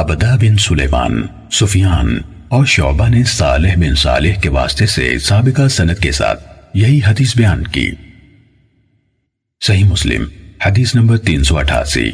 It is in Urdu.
عبدہ بن سلیمان، سفیان اور شعبہ نے صالح بن صالح کے واسطے سے سابقہ سنت کے ساتھ یہی حدیث بیان کی۔ صحیح مسلم، حدیث نمبر تین سو اٹھاسی۔